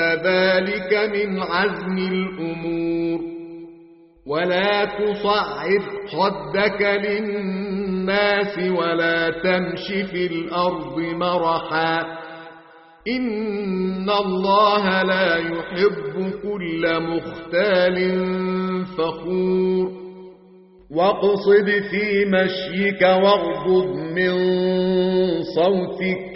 ذلك من عزم الأمور ولا تصعر خدك للناس ولا تمش في الأرض مرحا إن الله لا يحب كل مختال فخور واقصد في مشيك واغضض من صوتك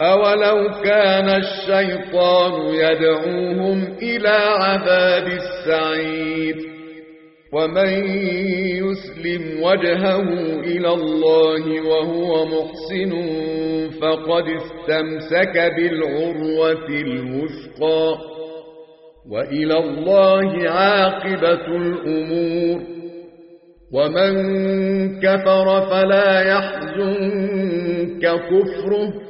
أولو كان الشيطان يدعوهم إلى عذاب السعير ومن يسلم وجهه إلى الله وهو محسن فقد استمسك بالعروة الوثقى وإلى الله عاقبة الأمور ومن كفر فلا يحزنك كفره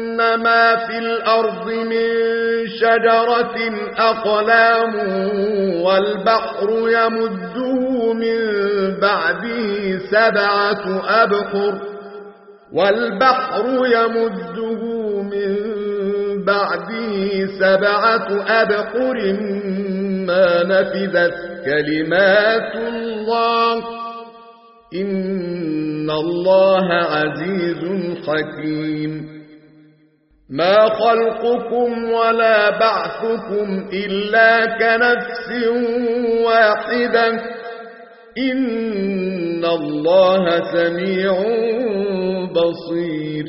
ما في الأرض من شجرة أقلام والبحر يمده من بعده سبعة أبحر والبحر يمده من بعده سبعة أبحر ما نفذت كلمات الله إن الله عزيز حكيم ما خلقكم ولا بعثكم إلا كنفس واحدة. إن الله سميع بصير.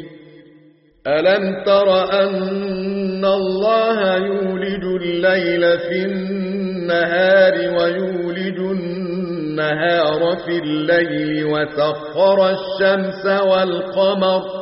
ألم تر أن الله يولج الليل في النهار ويولج النهار في الليل وسخر الشمس والقمر